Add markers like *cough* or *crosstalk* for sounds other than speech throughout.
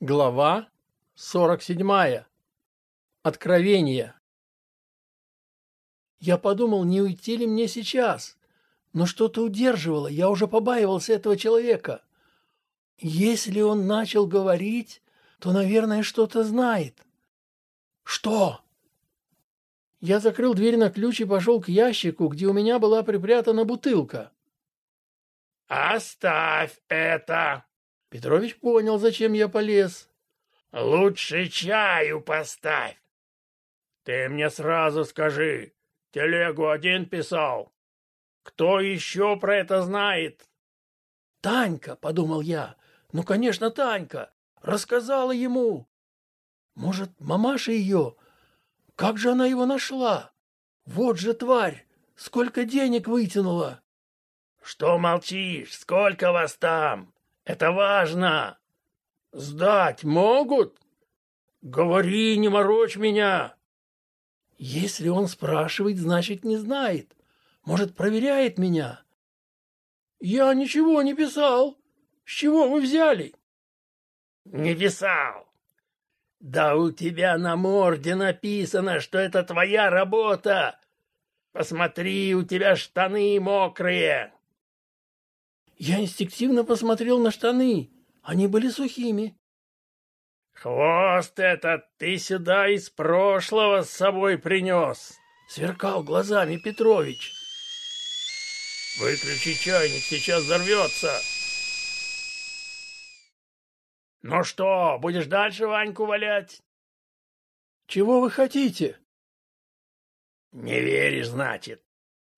Глава 47. Откровение. Я подумал, не уйти ли мне сейчас, но что-то удерживало, я уже побаивался этого человека. Если он начал говорить, то, наверное, что-то знает. Что? Я закрыл дверь на ключ и пошел к ящику, где у меня была припрятана бутылка. «Оставь это!» Петрович понял, зачем я полез. «Лучше чаю поставь!» «Ты мне сразу скажи, телегу один писал? Кто еще про это знает?» «Танька», — подумал я. «Ну, конечно, Танька. Рассказала ему. Может, мамаша ее? Как же она его нашла? Вот же тварь! Сколько денег вытянула!» «Что молчишь? Сколько вас там? Это важно!» «Сдать могут?» «Говори, не морочь меня!» «Если он спрашивает, значит, не знает. Может, проверяет меня?» «Я ничего не писал. С чего вы взяли?» «Не писал. Да у тебя на морде написано, что это твоя работа. Посмотри, у тебя штаны мокрые». Я инстинктивно посмотрел на штаны. Они были сухими. «Хвост этот ты сюда из прошлого с собой принес!» — сверкал глазами Петрович. «Выключи чайник, сейчас взорвется!» «Ну что, будешь дальше Ваньку валять?» «Чего вы хотите?» «Не веришь, значит?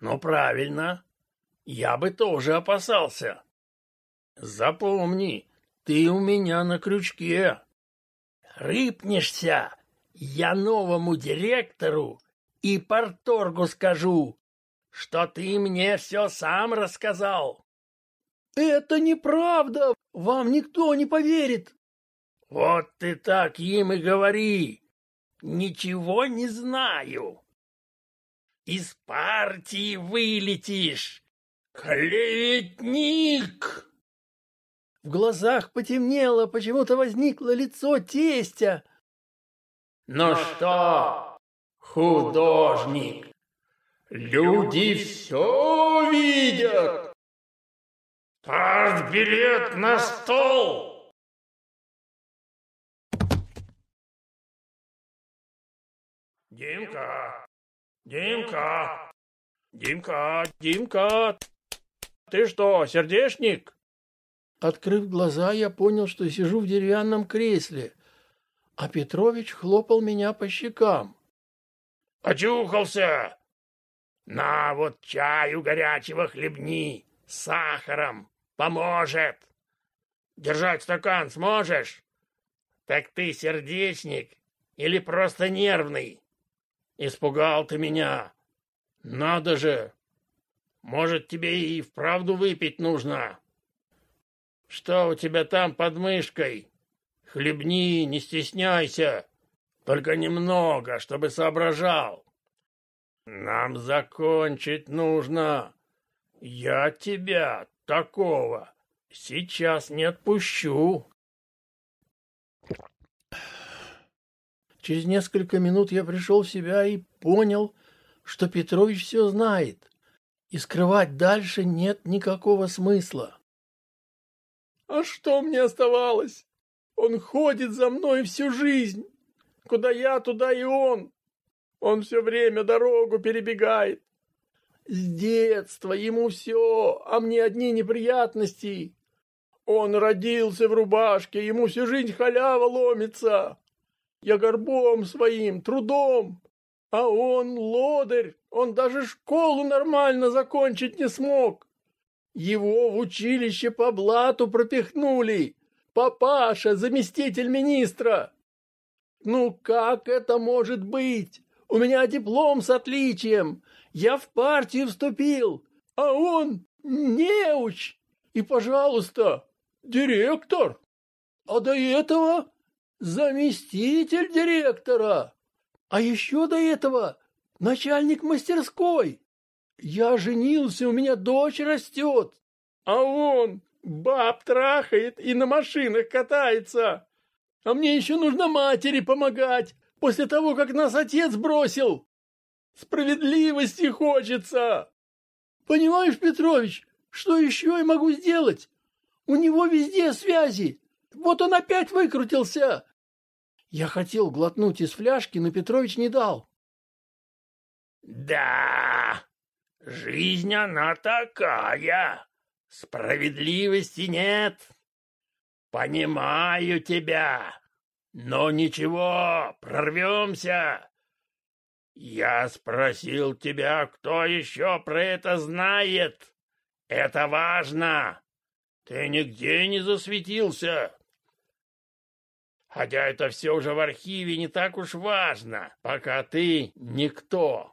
Ну, правильно. Я бы тоже опасался. Запомни, ты у меня на крючке. Рыпнешься, я новому директору и порторгу скажу, что ты мне все сам рассказал. Это неправда, вам никто не поверит. Вот ты так им и говори. Ничего не знаю. Из партии вылетишь, «Клеветник!» В глазах потемнело, почему-то возникло лицо тестя. «Ну что, художник, люди все видят!» «Партбилет на стол!» «Димка! Димка! Димка! Димка! Ты что, сердечник? Открыв глаза, я понял, что сижу в деревянном кресле, а Петрович хлопал меня по щекам. Очухался! На вот чаю горячего хлебни с сахаром. Поможет. Держать стакан сможешь? Так ты сердечник или просто нервный? Испугал ты меня. Надо же, может, тебе и вправду выпить нужно? Что у тебя там под мышкой? Хлебни, не стесняйся. Только немного, чтобы соображал. Нам закончить нужно. Я тебя, такого, сейчас не отпущу. Через несколько минут я пришел в себя и понял, что Петрович все знает и скрывать дальше нет никакого смысла. А что мне оставалось? Он ходит за мной всю жизнь. Куда я, туда и он. Он все время дорогу перебегает. С детства ему все, а мне одни неприятности. Он родился в рубашке, ему всю жизнь халява ломится. Я горбом своим, трудом, а он лодырь, он даже школу нормально закончить не смог. Его в училище по блату пропихнули. Папаша, заместитель министра. Ну как это может быть? У меня диплом с отличием. Я в партию вступил, а он неуч. И, пожалуйста, директор. А до этого заместитель директора. А еще до этого начальник мастерской. Я женился, у меня дочь растет. А он баб трахает и на машинах катается. А мне еще нужно матери помогать, после того, как нас отец бросил. Справедливости хочется. Понимаешь, Петрович, что еще я могу сделать? У него везде связи. Вот он опять выкрутился. Я хотел глотнуть из фляжки, но Петрович не дал. Да, жизнь она такая. Справедливости нет. Понимаю тебя. Но ничего, прорвемся. Я спросил тебя, кто еще про это знает. Это важно. Ты нигде не засветился. Хотя это все уже в архиве не так уж важно, пока ты никто.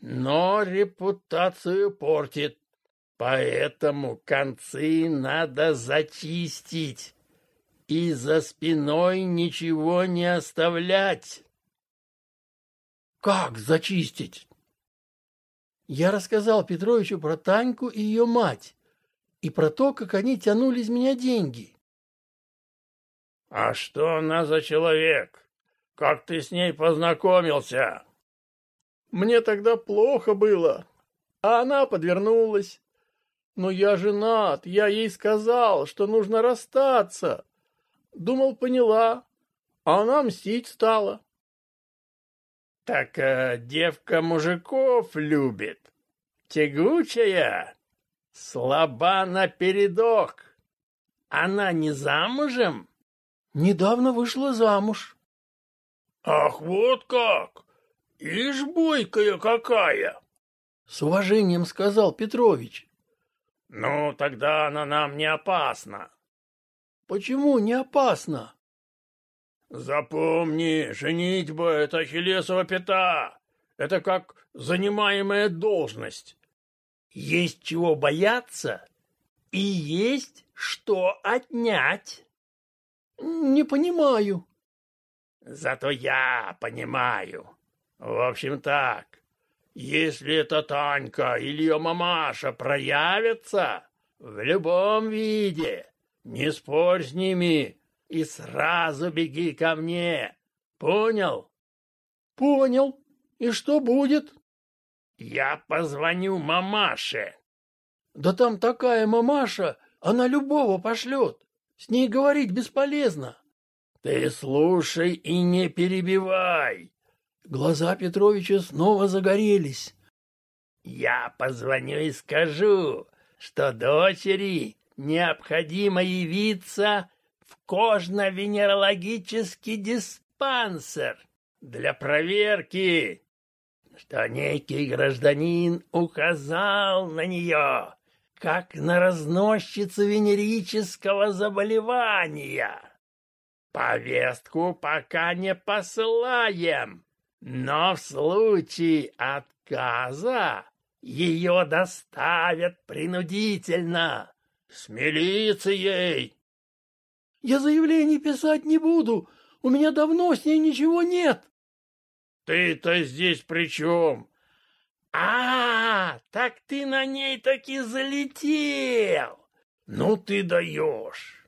Но репутацию портит, поэтому концы надо зачистить и за спиной ничего не оставлять. Как зачистить? Я рассказал Петровичу про Таньку и ее мать, и про то, как они тянули из меня деньги. А что она за человек? Как ты с ней познакомился? Мне тогда плохо было, а она подвернулась. Но я женат, я ей сказал, что нужно расстаться. Думал, поняла, а она мстить стала. Так э, девка мужиков любит. Тягучая, слаба напередок. Она не замужем? Недавно вышла замуж. Ах, вот как! Ишь, бойкая какая! С уважением сказал Петрович. Ну, тогда она нам не опасна. Почему не опасно? Запомни, женитьба — это ахиллесова пята. Это как занимаемая должность. Есть чего бояться и есть что отнять. Не понимаю. Зато я понимаю. В общем так, если эта Танька или ее мамаша проявятся в любом виде, не спорь с ними и сразу беги ко мне. Понял? Понял. И что будет? Я позвоню мамаше. Да там такая мамаша, она любого пошлет. С ней говорить бесполезно. Ты слушай и не перебивай. Глаза Петровича снова загорелись. Я позвоню и скажу, что дочери необходимо явиться в кожно-венерологический диспансер для проверки, что некий гражданин указал на нее как на разносчицу венерического заболевания. Повестку пока не посылаем, но в случае отказа ее доставят принудительно. С милицией. Я заявление писать не буду. У меня давно с ней ничего нет. Ты-то здесь при чем? А, так ты на ней таки залетел. Ну ты даешь.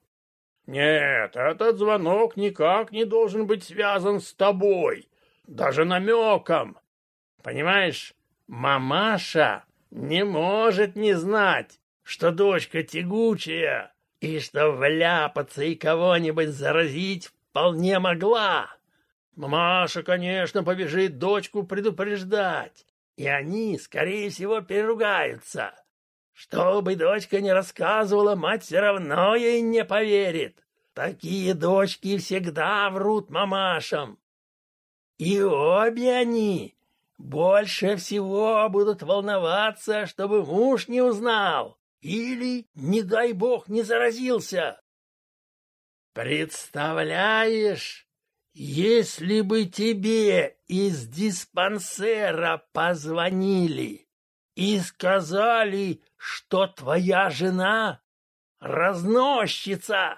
Нет, этот звонок никак не должен быть связан с тобой. Даже намеком. Понимаешь, мамаша не может не знать, что дочка тягучая, и что вляпаться и кого-нибудь заразить вполне могла. Маша, конечно, побежит дочку предупреждать, и они, скорее всего, переругаются. Что бы дочка не рассказывала, мать все равно ей не поверит. Такие дочки всегда врут мамашам. И обе они больше всего будут волноваться, чтобы муж не узнал. Или, не дай бог, не заразился. Представляешь, если бы тебе из диспансера позвонили и сказали, что твоя жена разносчица,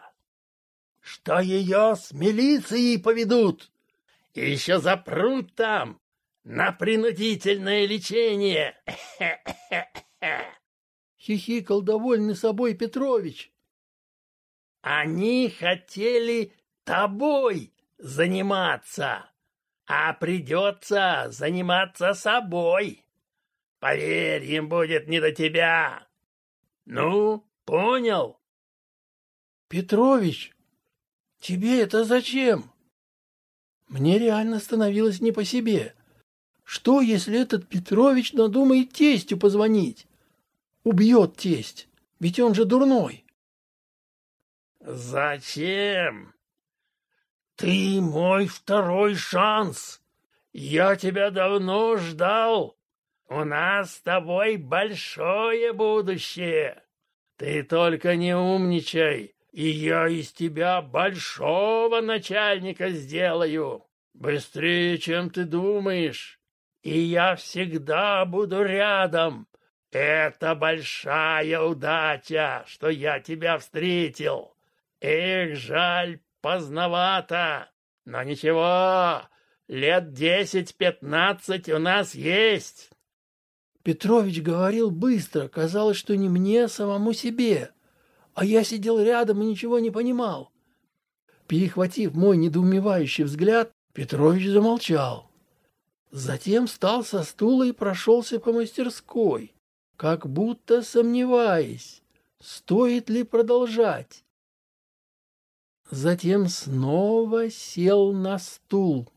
что ее с милицией поведут, и еще запрут там на принудительное лечение. *laughs* хихикал довольный собой Петрович. Они хотели тобой заниматься, а придется заниматься собой. Поверь, им будет не до тебя. Ну, понял? Петрович, тебе это зачем? Мне реально становилось не по себе. Что, если этот Петрович надумает тестю позвонить? Убьет тесть, ведь он же дурной. Зачем? Ты мой второй шанс. Я тебя давно ждал. У нас с тобой большое будущее. Ты только не умничай, и я из тебя большого начальника сделаю. Быстрее, чем ты думаешь. И я всегда буду рядом. Это большая удача, что я тебя встретил. Эх, жаль, поздновато. Но ничего, лет десять-пятнадцать у нас есть. Петрович говорил быстро, казалось, что не мне, а самому себе. А я сидел рядом и ничего не понимал. Перехватив мой недоумевающий взгляд, Петрович замолчал. Затем встал со стула и прошелся по мастерской, как будто сомневаясь, стоит ли продолжать. Затем снова сел на стул.